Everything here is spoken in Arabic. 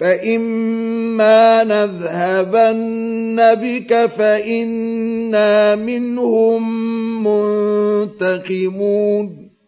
فإما نذهبن بك فإنا منهم منتقمون